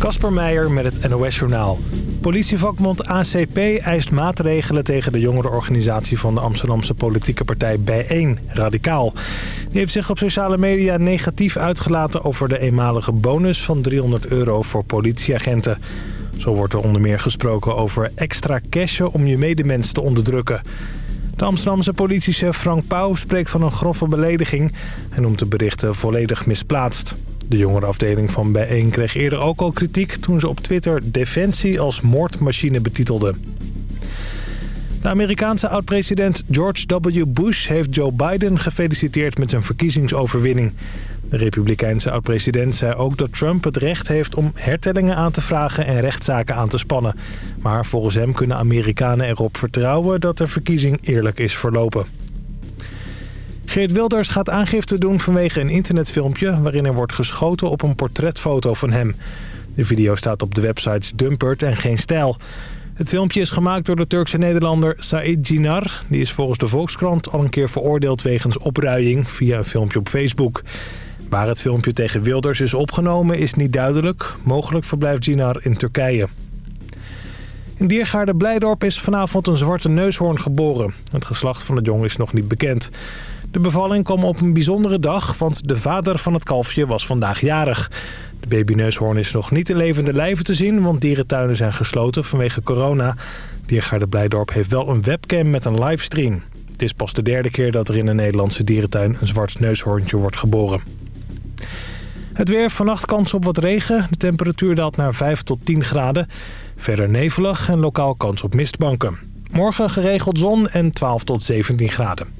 Kasper Meijer met het NOS-journaal. Politievakbond ACP eist maatregelen tegen de jongerenorganisatie van de Amsterdamse politieke partij Bijeen, Radicaal. Die heeft zich op sociale media negatief uitgelaten over de eenmalige bonus van 300 euro voor politieagenten. Zo wordt er onder meer gesproken over extra cashen om je medemens te onderdrukken. De Amsterdamse politiechef Frank Pauw spreekt van een grove belediging... en noemt de berichten volledig misplaatst. De jongerenafdeling van Bijeen kreeg eerder ook al kritiek... toen ze op Twitter Defensie als moordmachine betitelde. De Amerikaanse oud-president George W. Bush heeft Joe Biden gefeliciteerd met zijn verkiezingsoverwinning. De republikeinse oud-president zei ook dat Trump het recht heeft om hertellingen aan te vragen en rechtszaken aan te spannen. Maar volgens hem kunnen Amerikanen erop vertrouwen dat de verkiezing eerlijk is verlopen. Geert Wilders gaat aangifte doen vanwege een internetfilmpje... waarin er wordt geschoten op een portretfoto van hem. De video staat op de websites Dumpert en Geen Stijl. Het filmpje is gemaakt door de Turkse Nederlander Said Jinar. Die is volgens de Volkskrant al een keer veroordeeld wegens opruiing... via een filmpje op Facebook. Waar het filmpje tegen Wilders is opgenomen is niet duidelijk. Mogelijk verblijft Jinar in Turkije. In Diergaarde Blijdorp is vanavond een zwarte neushoorn geboren. Het geslacht van het jong is nog niet bekend. De bevalling kwam op een bijzondere dag, want de vader van het kalfje was vandaag jarig. De babyneushoorn is nog niet in levende lijven te zien, want dierentuinen zijn gesloten vanwege corona. Diergaarde Blijdorp heeft wel een webcam met een livestream. Het is pas de derde keer dat er in een Nederlandse dierentuin een zwart neushoorntje wordt geboren. Het weer, vannacht kans op wat regen. De temperatuur daalt naar 5 tot 10 graden. Verder nevelig en lokaal kans op mistbanken. Morgen geregeld zon en 12 tot 17 graden.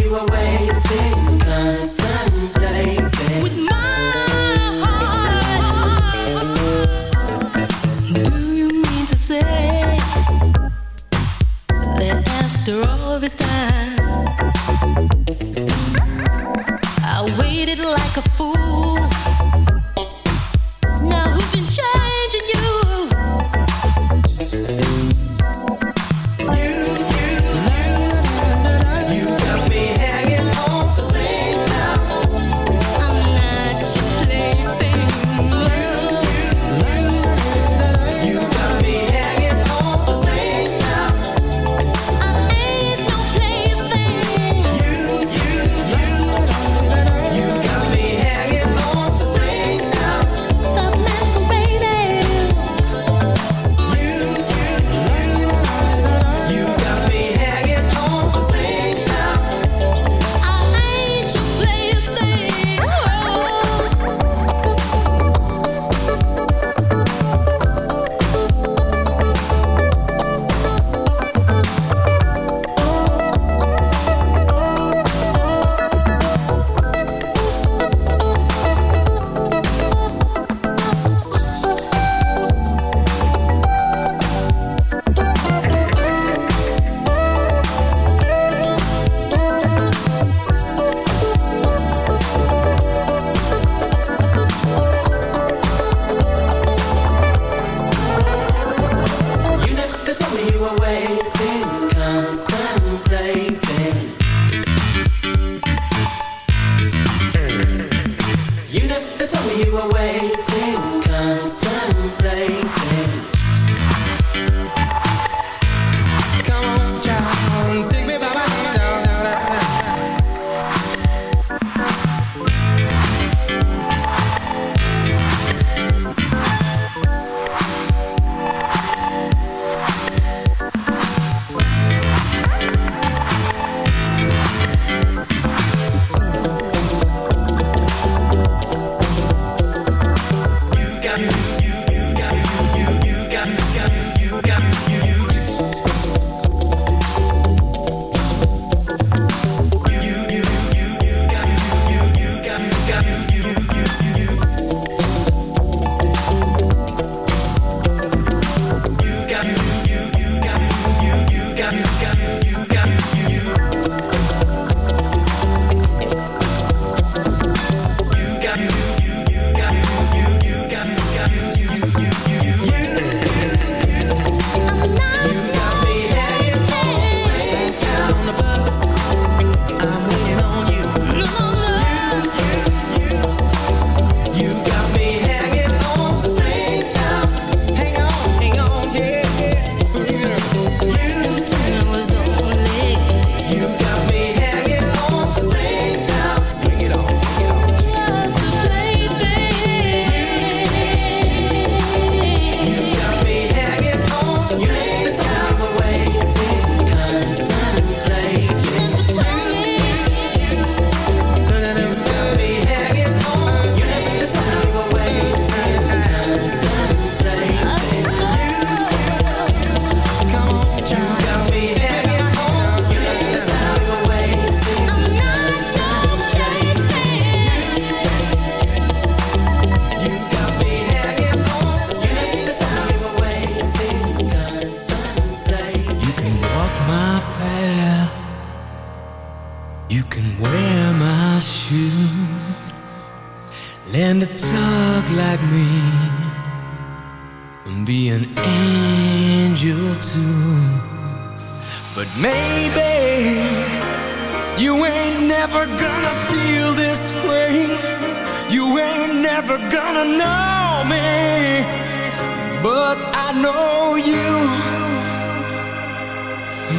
You were waiting,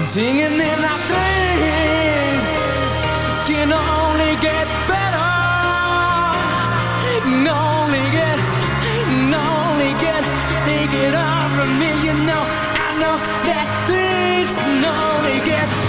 Singing in our dreams can only get better. It can only get, it can only get. Take it all from me, you know. I know that things can only get.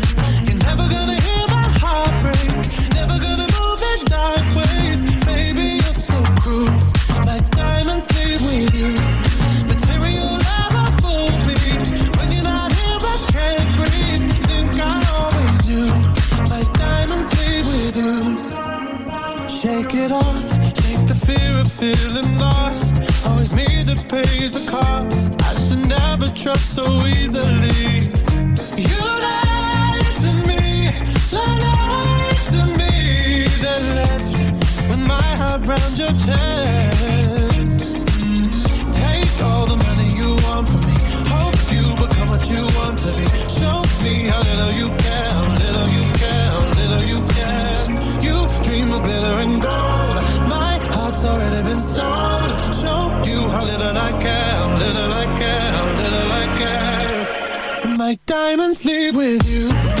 feeling lost. Always me that pays the cost. I should never trust so easily. You lied to me, lied to me. Then left with my heart round your chest. Take all the like diamonds live with you.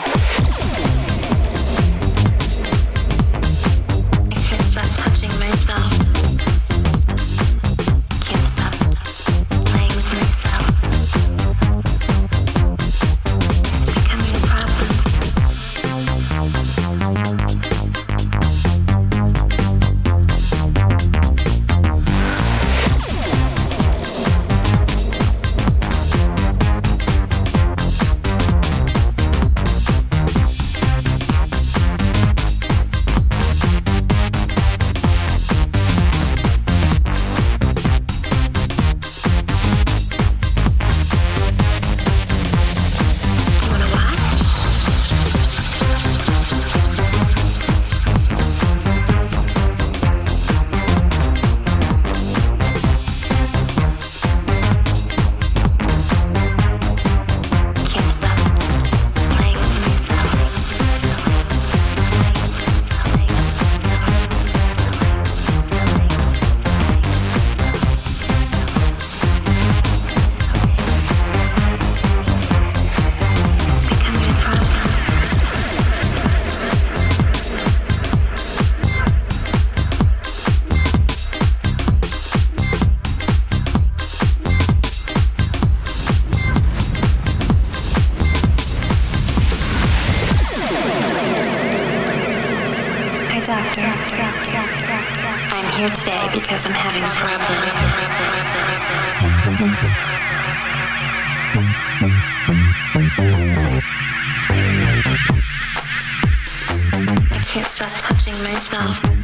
can't stop touching myself.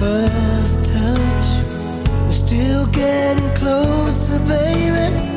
First touch. We're still getting closer, baby.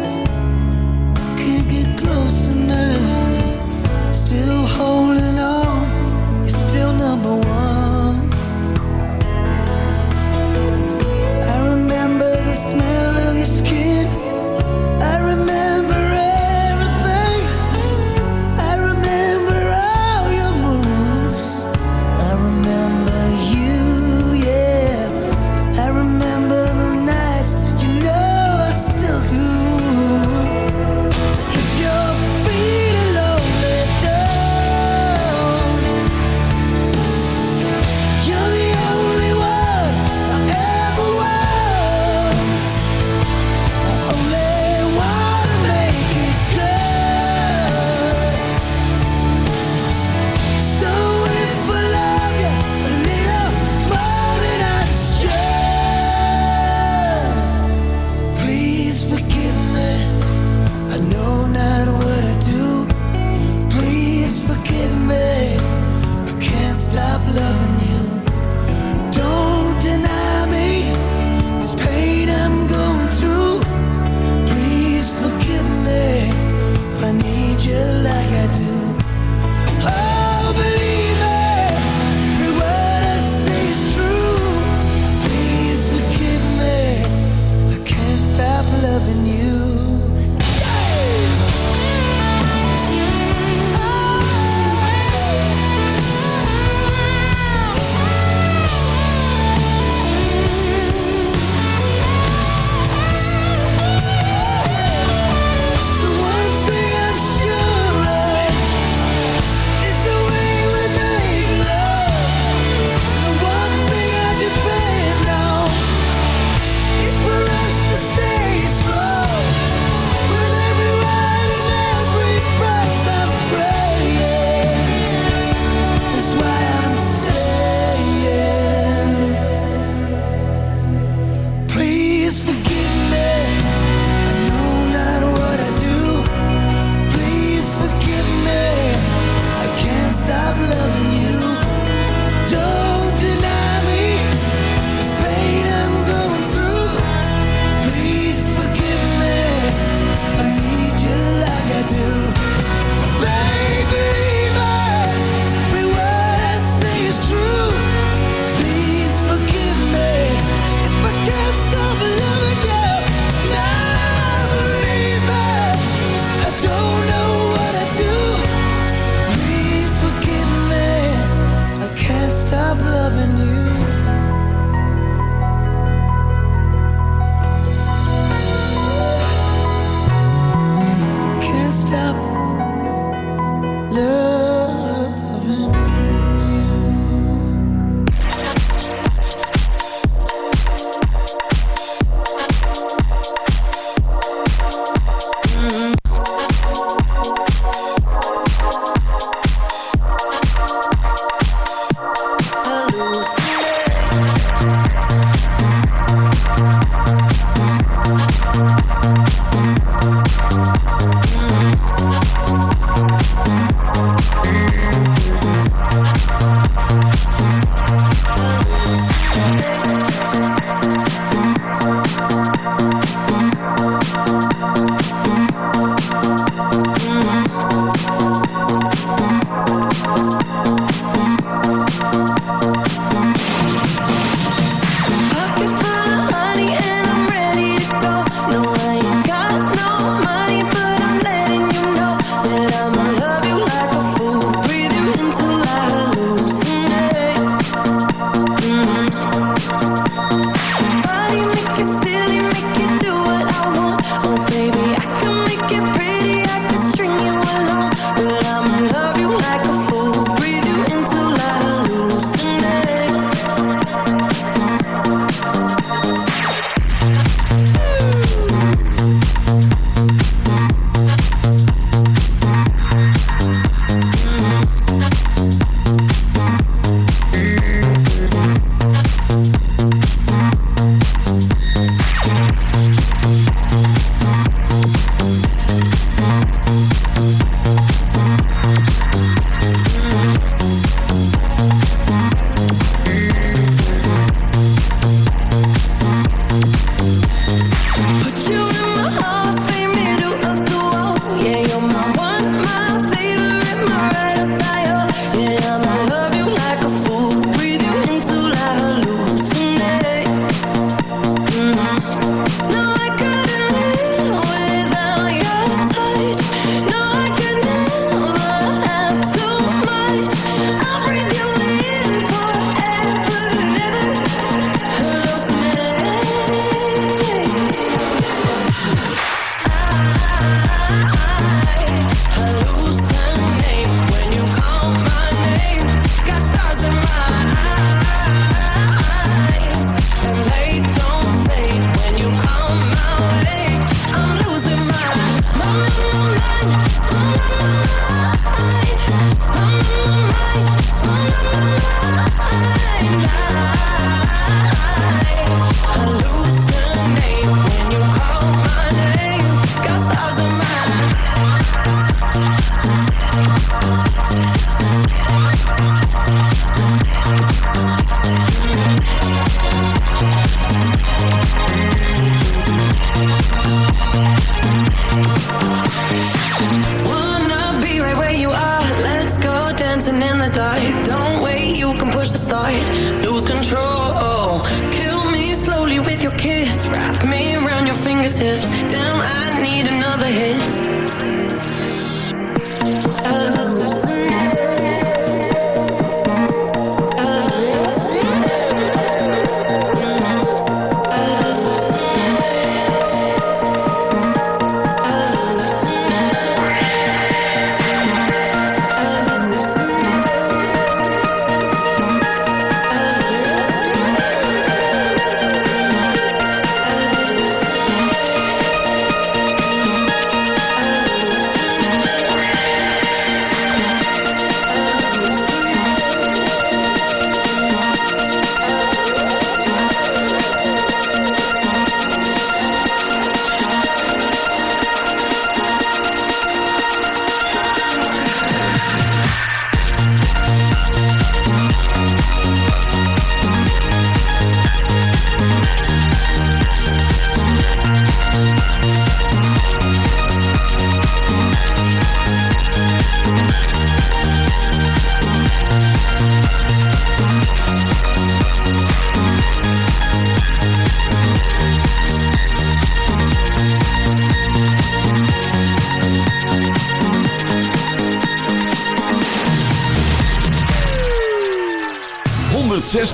hallucinate when you call my name.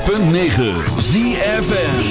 106.9 ZFN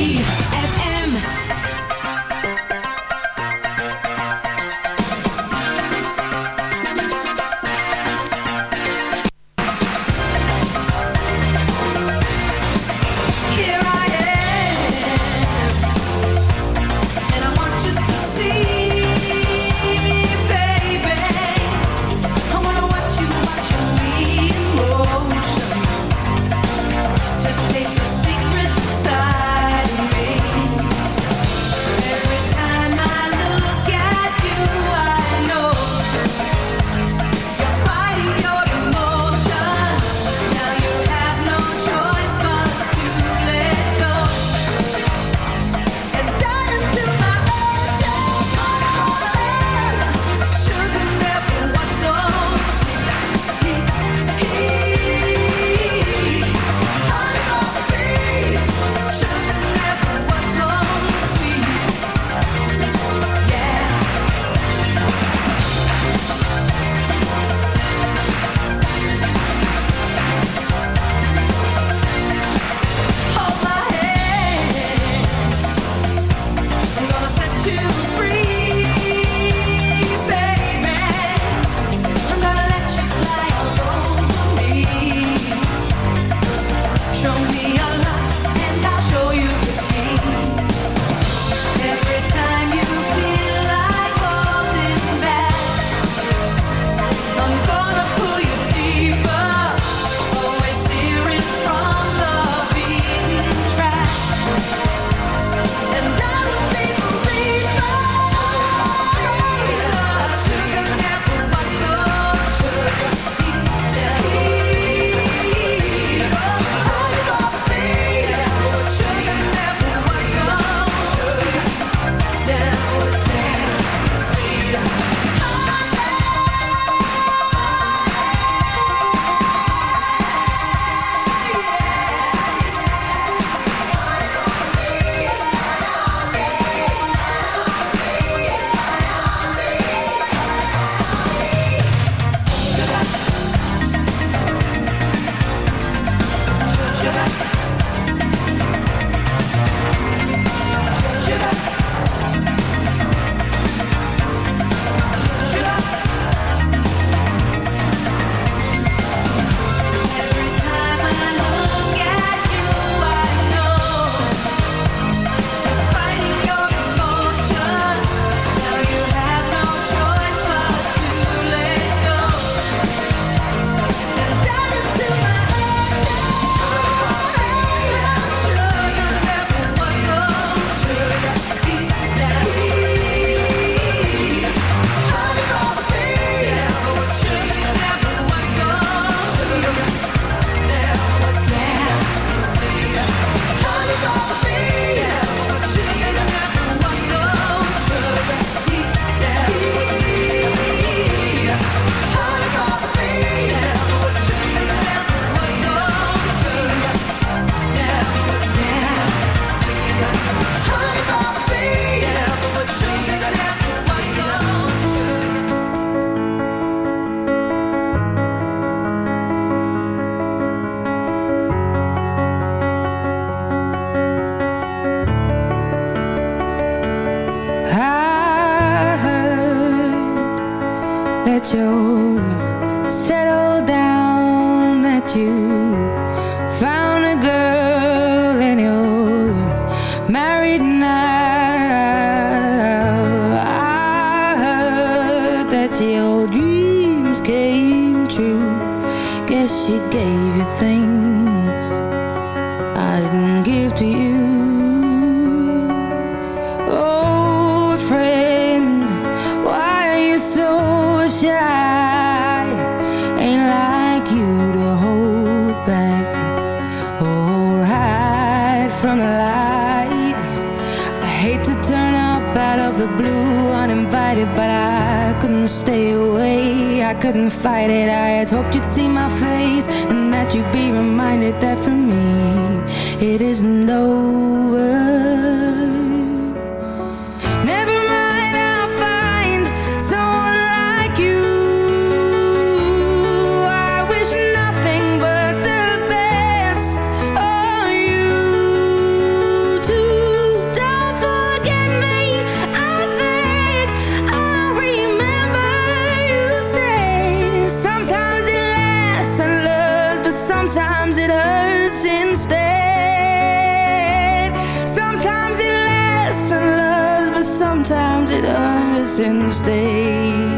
haunted us and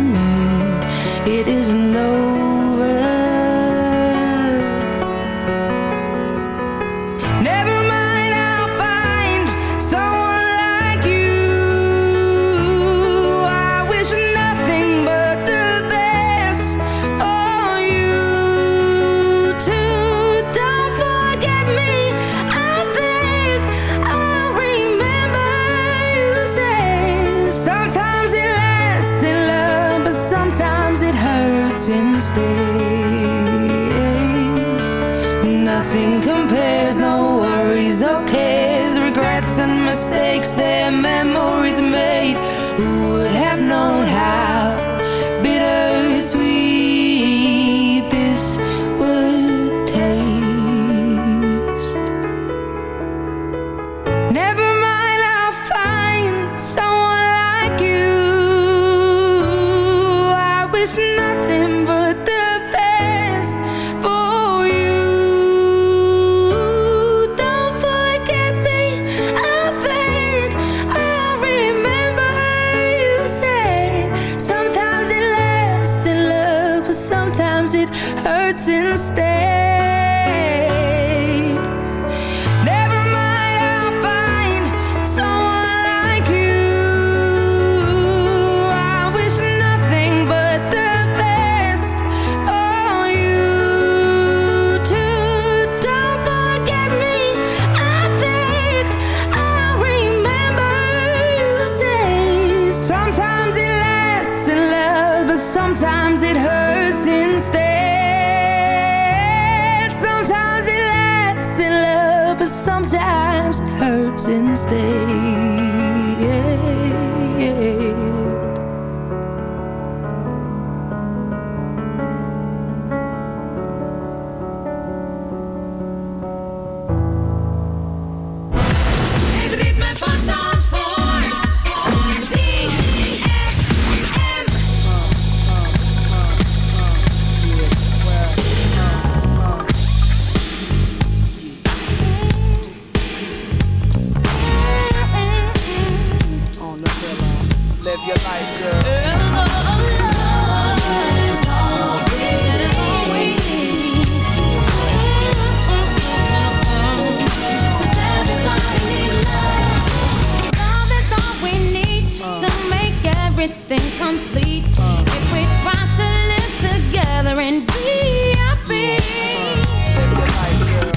and be happy.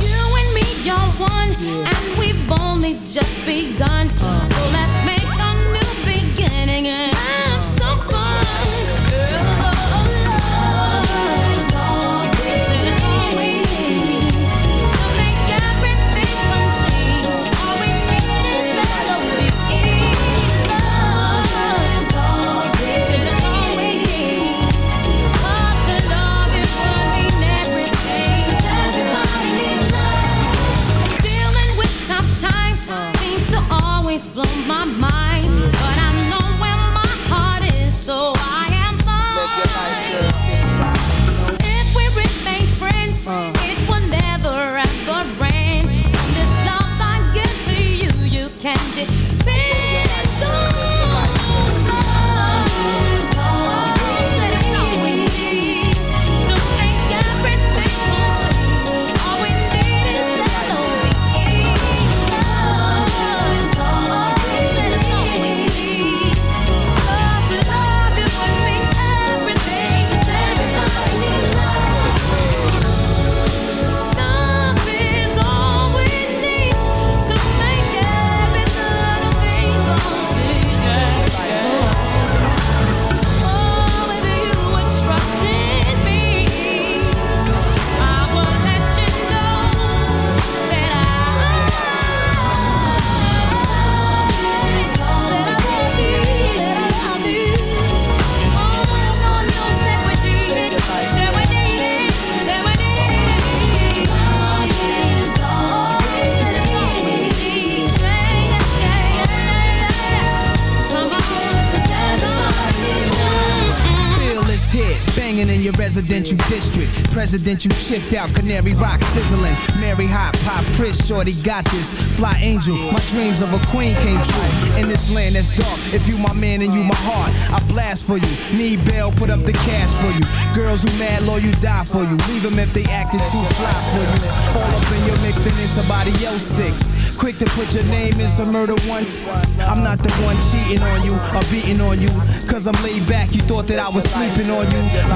You and me are one, and we've only just begun. Banging in your residential district. Presidential chipped out, Canary Rock sizzling. Mary Hot, Pop, Chris, Shorty got this. Fly angel, my dreams of a queen came true. In this land that's dark, if you my man and you my heart, I blast for you. Need bail, put up the cash for you. Girls who mad, low, you die for you. Leave them if they acting too fly for you. All up in your mix, then somebody else six. Quick to put your name in some murder one. I'm not the one cheating on you or beating on you. Cause I'm laid back, you thought that I was sleeping on you.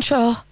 control?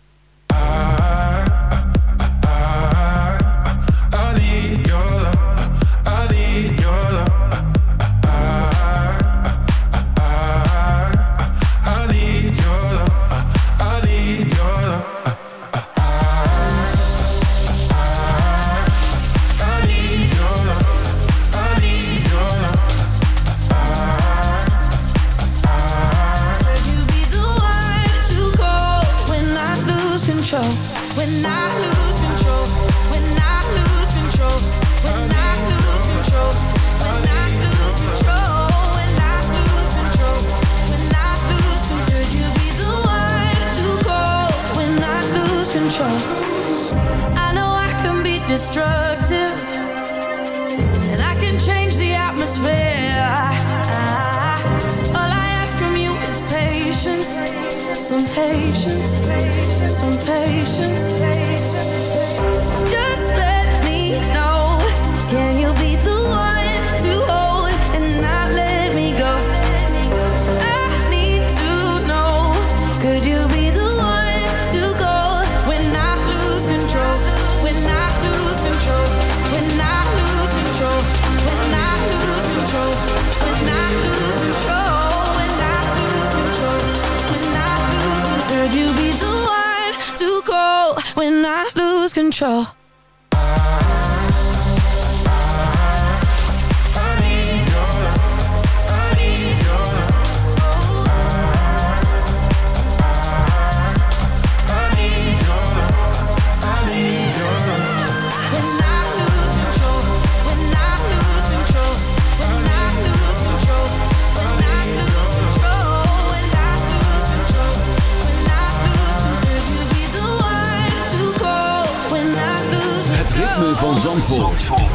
Control?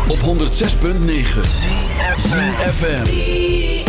Op 106.9 FM